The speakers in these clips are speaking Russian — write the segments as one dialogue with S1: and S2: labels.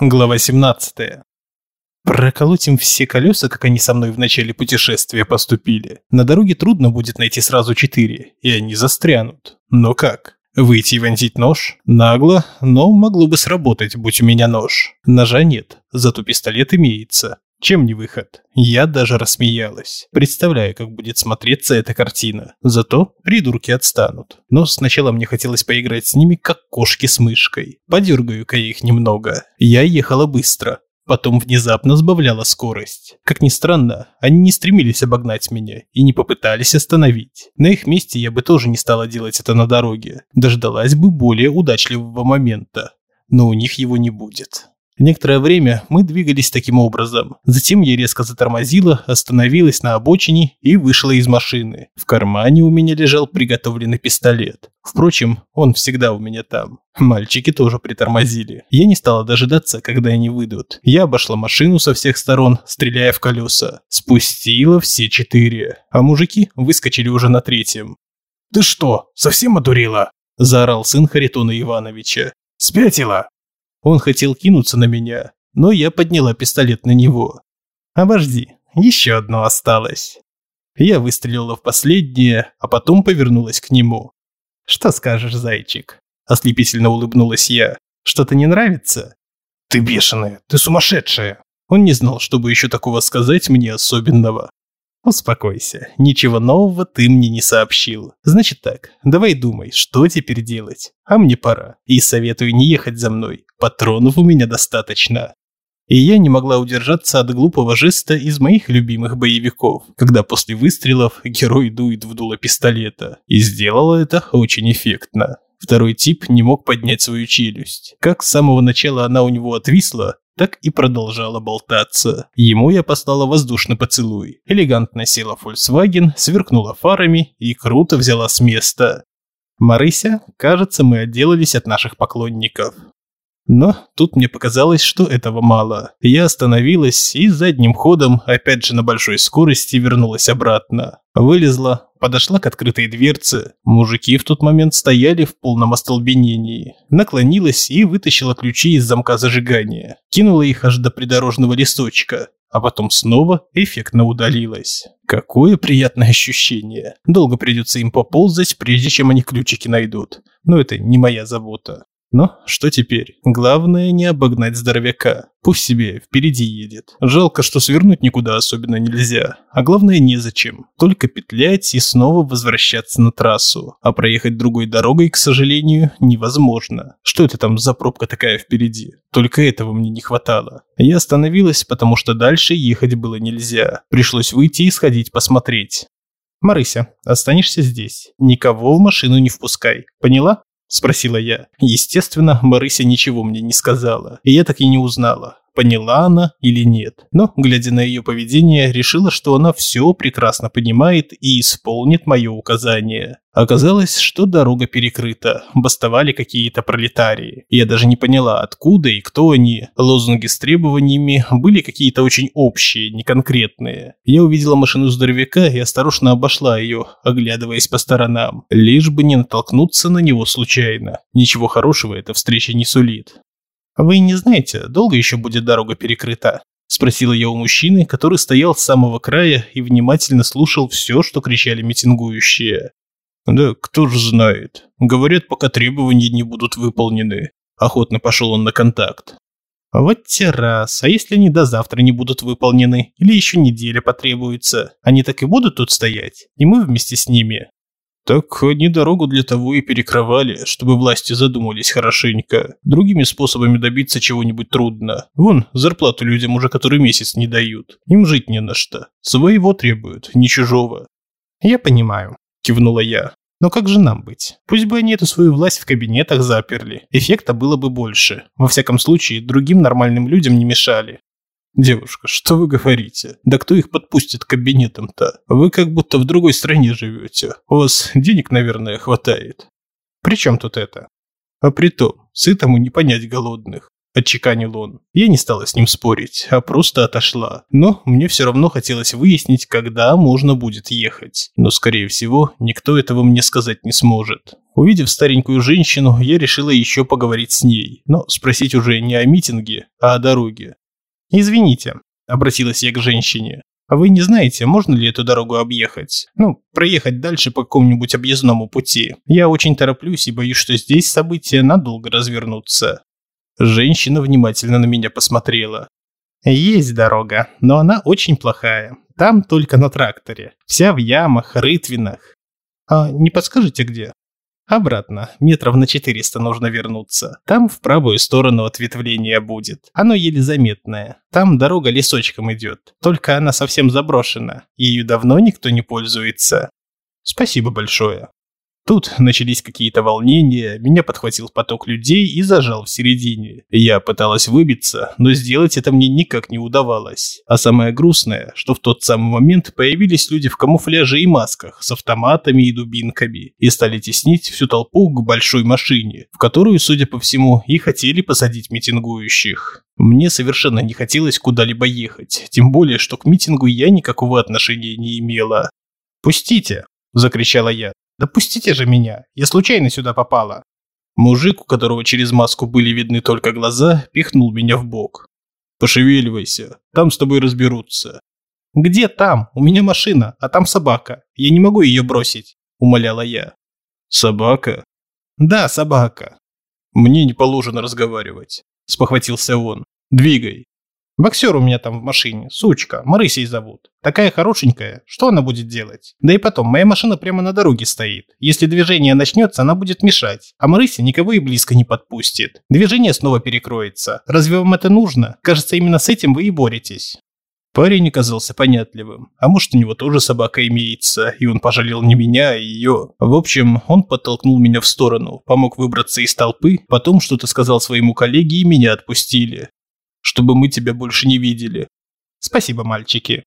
S1: Глава 17. Проколоть им все колеса, как они со мной в начале путешествия поступили. На дороге трудно будет найти сразу четыре, и они застрянут. Но как? Выйти и вонзить нож? Нагло, но могло бы сработать, будь у меня нож. Ножа нет, зато пистолет имеется. Чем не выход? Я даже рассмеялась. Представляю, как будет смотреться эта картина. Зато придурки отстанут. Но сначала мне хотелось поиграть с ними, как кошки с мышкой. Подергаю-ка их немного. Я ехала быстро. Потом внезапно сбавляла скорость. Как ни странно, они не стремились обогнать меня и не попытались остановить. На их месте я бы тоже не стала делать это на дороге. Дождалась бы более удачливого момента. Но у них его не будет. Некоторое время мы двигались таким образом. Затем я резко затормозила, остановилась на обочине и вышла из машины. В кармане у меня лежал приготовленный пистолет. Впрочем, он всегда у меня там. Мальчики тоже притормозили. Я не стала дожидаться, когда они выйдут. Я обошла машину со всех сторон, стреляя в колеса. Спустила все четыре. А мужики выскочили уже на третьем.
S2: «Ты что, совсем одурела?»
S1: – заорал сын Харитона Ивановича.
S2: «Спятила?»
S1: Он хотел кинуться на меня, но я подняла пистолет на него. «Обожди, еще одно осталось». Я выстрелила в последнее, а потом повернулась к нему. «Что скажешь, зайчик?» Ослепительно улыбнулась я. «Что-то не нравится?»
S2: «Ты бешеная, ты сумасшедшая!»
S1: Он не знал, чтобы еще такого сказать мне особенного. Успокойся, ничего нового ты мне не сообщил. Значит так, давай думай, что теперь делать. А мне пора. И советую не ехать за мной. Патронов у меня достаточно. И я не могла удержаться от глупого жеста из моих любимых боевиков, когда после выстрелов герой дует в дуло пистолета. И сделала это очень эффектно. Второй тип не мог поднять свою челюсть. Как с самого начала она у него отвисла, так и продолжала болтаться. Ему я послала воздушный поцелуй. Элегантно села Volkswagen, сверкнула фарами и круто взяла с места. Марыся, кажется, мы отделались от наших поклонников. Но тут мне показалось, что этого мало. Я остановилась и задним ходом, опять же на большой скорости, вернулась обратно. Вылезла, подошла к открытой дверце. Мужики в тот момент стояли в полном остолбенении. Наклонилась и вытащила ключи из замка зажигания. Кинула их аж до придорожного листочка. А потом снова эффектно удалилась. Какое приятное ощущение. Долго придется им поползать, прежде чем они ключики найдут. Но это не моя забота. Но что теперь? Главное не обогнать здоровяка. Пусть себе впереди едет. Жалко, что свернуть никуда особенно нельзя. А главное незачем. Только петлять и снова возвращаться на трассу. А проехать другой дорогой, к сожалению, невозможно. Что это там за пробка такая впереди? Только этого мне не хватало. Я остановилась, потому что дальше ехать было нельзя. Пришлось выйти и сходить посмотреть. «Марыся, останешься здесь. Никого в машину не впускай. Поняла?» – спросила я. Естественно, Марыся ничего мне не сказала, и я так и не узнала, поняла она или нет. Но, глядя на ее поведение, решила, что она все прекрасно понимает и исполнит мое указание. Оказалось, что дорога перекрыта, бастовали какие-то пролетарии. Я даже не поняла, откуда и кто они. Лозунги с требованиями были какие-то очень общие, не конкретные. Я увидела машину здоровяка и осторожно обошла ее, оглядываясь по сторонам, лишь бы не натолкнуться на него случайно. Ничего хорошего эта встреча не сулит. «Вы не знаете, долго еще будет дорога перекрыта?» Спросила я у мужчины, который стоял с самого края и внимательно слушал все, что кричали митингующие. Да кто же знает. Говорят, пока требования не будут выполнены. Охотно пошел он на контакт. Вот те раз. А если они до завтра не будут выполнены? Или еще неделя потребуется? Они так и будут тут стоять? И мы вместе с ними? Так они дорогу для того и перекрывали, чтобы власти задумались хорошенько. Другими способами добиться чего-нибудь трудно. Вон, зарплату людям уже который месяц не дают. Им жить не на что. Своего требуют, не чужого. Я понимаю, кивнула я. Но как же нам быть? Пусть бы они эту свою власть в кабинетах заперли. Эффекта было бы больше. Во всяком случае, другим нормальным людям не мешали. Девушка, что вы говорите? Да кто их подпустит к кабинетам-то? Вы как будто в другой стране живете. У вас денег, наверное, хватает. При чем тут это? А при том, сытому не понять голодных. – отчеканил он. Я не стала с ним спорить, а просто отошла. Но мне все равно хотелось выяснить, когда можно будет ехать. Но, скорее всего, никто этого мне сказать не сможет. Увидев старенькую женщину, я решила еще поговорить с ней, но спросить уже не о митинге, а о дороге. «Извините», – обратилась я к женщине, – «а вы не знаете, можно ли эту дорогу объехать? Ну, проехать дальше по какому-нибудь объездному пути. Я очень тороплюсь и боюсь, что здесь события надолго развернутся». Женщина внимательно на меня посмотрела. «Есть дорога, но она очень плохая. Там только на тракторе. Вся в ямах, рытвинах. А не подскажете, где?» Обратно, метров на 400 нужно вернуться. Там в правую сторону ответвление будет. Оно еле заметное. Там дорога лесочком идет. Только она совсем заброшена. Ею давно никто не пользуется. Спасибо большое. Тут начались какие-то волнения, меня подхватил поток людей и зажал в середине. Я пыталась выбиться, но сделать это мне никак не удавалось. А самое грустное, что в тот самый момент появились люди в камуфляже и масках с автоматами и дубинками и стали теснить всю толпу к большой машине, в которую, судя по всему, и хотели посадить митингующих. Мне совершенно не хотелось куда-либо ехать, тем более, что к митингу я никакого отношения не имела. «Пустите!» – закричала я. Да пустите же меня, я случайно сюда попала. Мужик, у которого через маску были видны только глаза, пихнул меня в бок. Пошевеливайся, там с тобой разберутся. Где там? У меня машина, а там собака. Я не могу ее бросить, умоляла я. Собака? Да, собака. Мне не положено разговаривать, спохватился он. Двигай. Боксер у меня там в машине, сучка, Марысей зовут. Такая хорошенькая, что она будет делать? Да и потом, моя машина прямо на дороге стоит. Если движение начнется, она будет мешать. А Марыся никого и близко не подпустит. Движение снова перекроется. Разве вам это нужно? Кажется, именно с этим вы и боретесь. Парень оказался понятливым. А может, у него тоже собака имеется, и он пожалел не меня, а ее. В общем, он подтолкнул меня в сторону, помог выбраться из толпы, потом что-то сказал своему коллеге и меня отпустили чтобы мы тебя больше не видели. Спасибо, мальчики.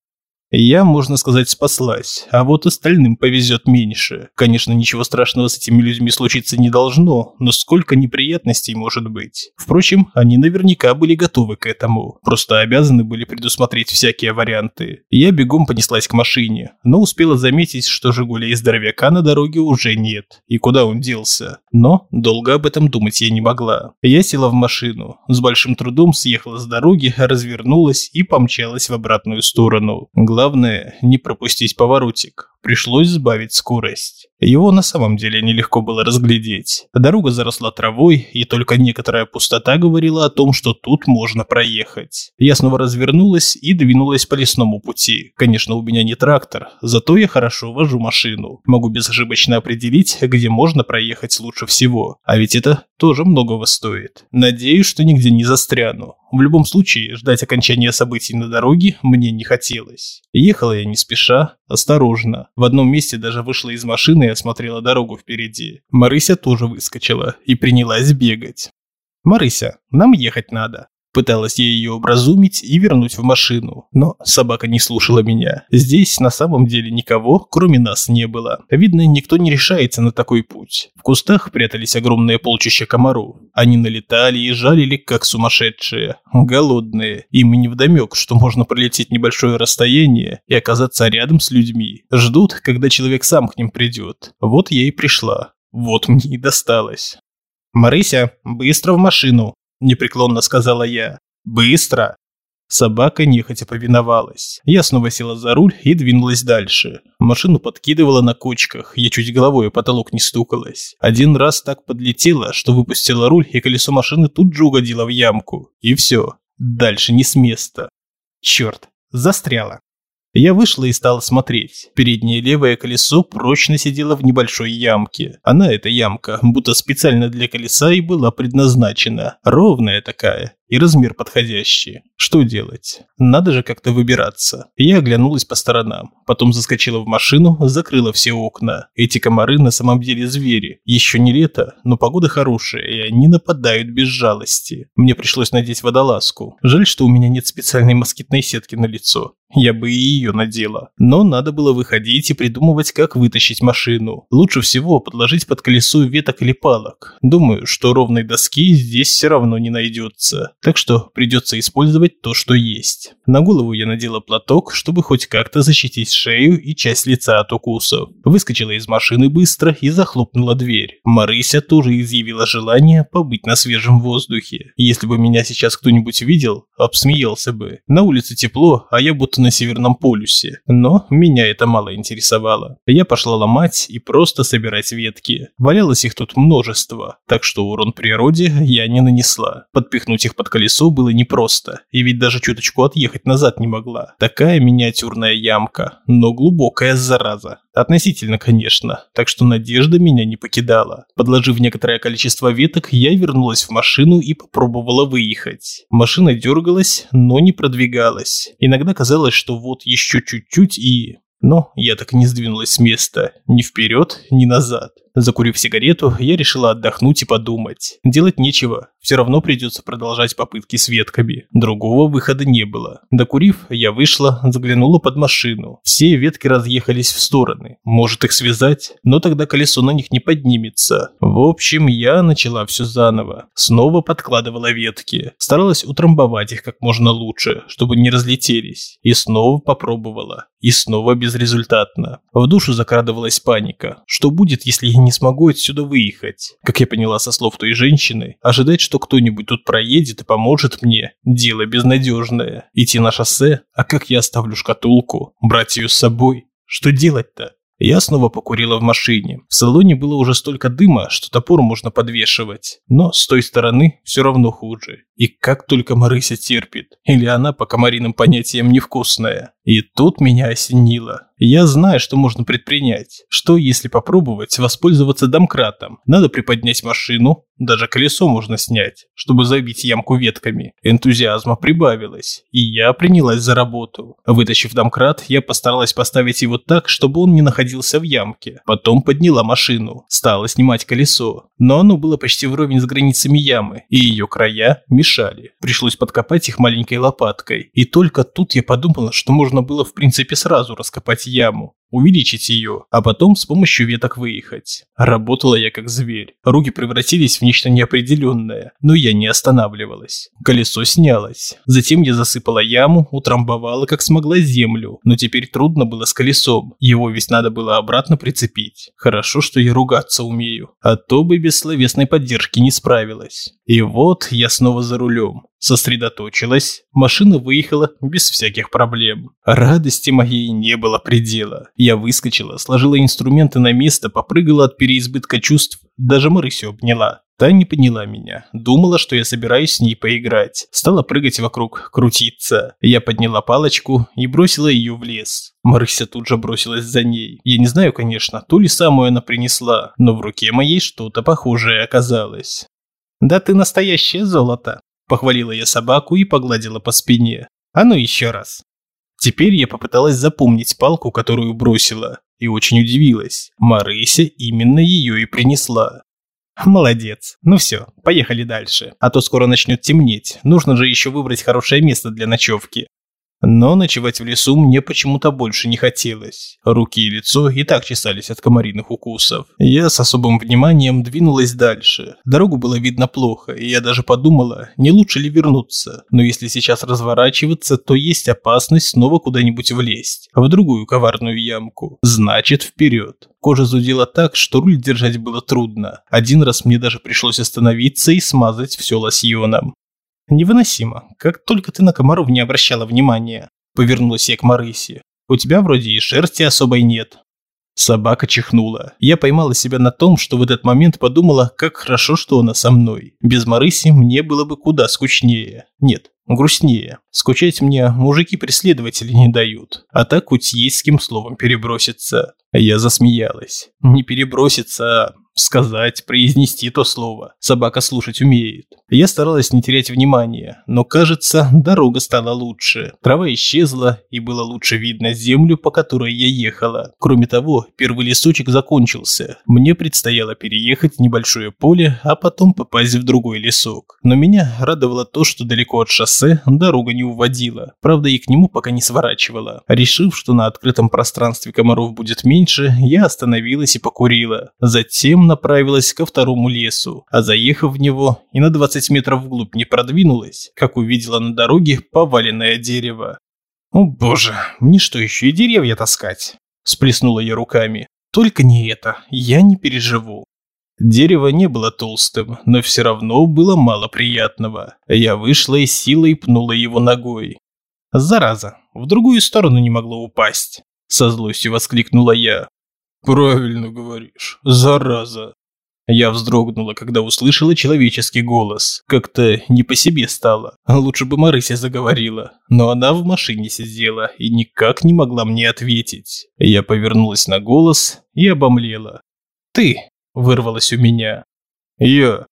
S1: Я, можно сказать, спаслась, а вот остальным повезет меньше. Конечно, ничего страшного с этими людьми случиться не должно, но сколько неприятностей может быть. Впрочем, они наверняка были готовы к этому, просто обязаны были предусмотреть всякие варианты. Я бегом понеслась к машине, но успела заметить, что «Жигуля» и здоровяка на дороге уже нет. И куда он делся? Но долго об этом думать я не могла. Я села в машину, с большим трудом съехала с дороги, развернулась и помчалась в обратную сторону. Главное, не пропустить поворотик. Пришлось сбавить скорость. Его на самом деле нелегко было разглядеть. Дорога заросла травой, и только некоторая пустота говорила о том, что тут можно проехать. Я снова развернулась и двинулась по лесному пути. Конечно, у меня не трактор, зато я хорошо вожу машину. Могу безошибочно определить, где можно проехать лучше всего. А ведь это тоже многого стоит. Надеюсь, что нигде не застряну. В любом случае, ждать окончания событий на дороге мне не хотелось. Ехала я не спеша, осторожно. В одном месте даже вышла из машины и осмотрела дорогу впереди. Марыся тоже выскочила и принялась бегать. «Марыся, нам ехать надо», Пыталась я ее образумить и вернуть в машину, но собака не слушала меня. Здесь на самом деле никого, кроме нас, не было. Видно, никто не решается на такой путь. В кустах прятались огромные полчища комаров. Они налетали и жалили, как сумасшедшие. Голодные. Им и невдомек, что можно пролететь небольшое расстояние и оказаться рядом с людьми. Ждут, когда человек сам к ним придет. Вот я и пришла. Вот мне и досталось. «Марыся, быстро в машину!» Непреклонно сказала я. «Быстро!» Собака нехотя повиновалась. Я снова села за руль и двинулась дальше. Машину подкидывала на кочках, я чуть головой о потолок не стукалась. Один раз так подлетела, что выпустила руль, и колесо машины тут же угодило в ямку. И все. Дальше не с места. Черт, застряла. Я вышла и стала смотреть. Переднее левое колесо прочно сидело в небольшой ямке. Она, эта ямка, будто специально для колеса и была предназначена. Ровная такая и размер подходящий. Что делать? Надо же как-то выбираться. Я оглянулась по сторонам, потом заскочила в машину, закрыла все окна. Эти комары на самом деле звери. Еще не лето, но погода хорошая, и они нападают без жалости. Мне пришлось надеть водолазку. Жаль, что у меня нет специальной москитной сетки на лицо. Я бы и ее надела. Но надо было выходить и придумывать, как вытащить машину. Лучше всего подложить под колесо веток или палок. Думаю, что ровной доски здесь все равно не найдется. Так что придется использовать то, что есть. На голову я надела платок, чтобы хоть как-то защитить шею и часть лица от укусов. Выскочила из машины быстро и захлопнула дверь. Марыся тоже изъявила желание побыть на свежем воздухе. Если бы меня сейчас кто-нибудь видел, обсмеялся бы. На улице тепло, а я будто на Северном полюсе. Но меня это мало интересовало. Я пошла ломать и просто собирать ветки. Валялось их тут множество, так что урон природе я не нанесла. Подпихнуть их под колесо было непросто, и ведь даже чуточку отъехать назад не могла. Такая миниатюрная ямка, но глубокая зараза. Относительно, конечно, так что надежда меня не покидала. Подложив некоторое количество веток, я вернулась в машину и попробовала выехать. Машина дергалась, но не продвигалась. Иногда казалось, что вот еще чуть-чуть и... Но я так и не сдвинулась с места, ни вперед, ни назад. Закурив сигарету, я решила отдохнуть и подумать. Делать нечего, все равно придется продолжать попытки с ветками. Другого выхода не было. Докурив, я вышла, заглянула под машину. Все ветки разъехались в стороны. Может их связать? Но тогда колесо на них не поднимется. В общем, я начала все заново. Снова подкладывала ветки. Старалась утрамбовать их как можно лучше, чтобы не разлетелись. И снова попробовала. И снова безрезультатно. В душу закрадывалась паника. Что будет, если я не смогу отсюда выехать? Как я поняла со слов той женщины, ожидать, что кто-нибудь тут проедет и поможет мне, дело безнадежное. Идти на шоссе? А как я оставлю шкатулку? Брать ее с собой? Что делать-то? Я снова покурила в машине. В салоне было уже столько дыма, что топор можно подвешивать. Но с той стороны все равно хуже. И как только Марыся терпит. Или она по комариным понятиям невкусная. И тут меня осенило. Я знаю, что можно предпринять. Что, если попробовать воспользоваться домкратом? Надо приподнять машину, даже колесо можно снять, чтобы забить ямку ветками. Энтузиазма прибавилось, и я принялась за работу. Вытащив домкрат, я постаралась поставить его так, чтобы он не находился в ямке. Потом подняла машину, стала снимать колесо. Но оно было почти вровень с границами ямы, и ее края мешали. Пришлось подкопать их маленькой лопаткой. И только тут я подумала, что можно было в принципе сразу раскопать яму увеличить ее, а потом с помощью веток выехать. Работала я как зверь. Руки превратились в нечто неопределенное, но я не останавливалась. Колесо снялось. Затем я засыпала яму, утрамбовала как смогла землю, но теперь трудно было с колесом. Его ведь надо было обратно прицепить. Хорошо, что я ругаться умею, а то бы без словесной поддержки не справилась. И вот я снова за рулем сосредоточилась, машина выехала без всяких проблем. Радости моей не было предела. Я выскочила, сложила инструменты на место, попрыгала от переизбытка чувств, даже Марысю обняла. Та не поняла меня, думала, что я собираюсь с ней поиграть. Стала прыгать вокруг, крутиться. Я подняла палочку и бросила ее в лес. Марыся тут же бросилась за ней. Я не знаю, конечно, ту ли самую она принесла, но в руке моей что-то похожее оказалось. «Да ты настоящее золото!» Похвалила я собаку и погладила по спине. А ну еще раз. Теперь я попыталась запомнить палку, которую бросила, и очень удивилась. Марыся именно ее и принесла. Молодец. Ну все, поехали дальше. А то скоро начнет темнеть. Нужно же еще выбрать хорошее место для ночевки. Но ночевать в лесу мне почему-то больше не хотелось. Руки и лицо и так чесались от комариных укусов. Я с особым вниманием двинулась дальше. Дорогу было видно плохо, и я даже подумала, не лучше ли вернуться. Но если сейчас разворачиваться, то есть опасность снова куда-нибудь влезть. В другую коварную ямку. Значит, вперед. Кожа зудела так, что руль держать было трудно. Один раз мне даже пришлось остановиться и смазать все лосьоном. Невыносимо. Как только ты на комаров не обращала внимания. Повернулась я к Марысе. У тебя вроде и шерсти особой нет. Собака чихнула. Я поймала себя на том, что в этот момент подумала, как хорошо, что она со мной. Без Марыси мне было бы куда скучнее. Нет, грустнее. Скучать мне мужики-преследователи не дают. А так хоть есть с кем словом переброситься. Я засмеялась. Не переброситься, а сказать, произнести то слово. Собака слушать умеет. Я старалась не терять внимания, но, кажется, дорога стала лучше. Трава исчезла, и было лучше видно землю, по которой я ехала. Кроме того, первый лесочек закончился. Мне предстояло переехать небольшое поле, а потом попасть в другой лесок. Но меня радовало то, что далеко от шоссе дорога не уводила. Правда, и к нему пока не сворачивала. Решив, что на открытом пространстве комаров будет меньше, я остановилась и покурила. Затем направилась ко второму лесу, а заехав в него и на 20 метров вглубь не продвинулась, как увидела на дороге поваленное дерево. «О боже, мне что еще и деревья таскать?» Сплеснула я руками. «Только не это, я не переживу». Дерево не было толстым, но все равно было мало приятного. Я вышла и силой пнула его ногой. «Зараза, в другую сторону не могло упасть!» Со злостью воскликнула я.
S2: «Правильно говоришь, зараза!»
S1: Я вздрогнула, когда услышала человеческий голос. Как-то не по себе стало. Лучше бы Марыся заговорила. Но она в машине сидела и никак не могла мне ответить. Я повернулась на голос и обомлела. «Ты!» – вырвалось у меня.
S2: «Я!»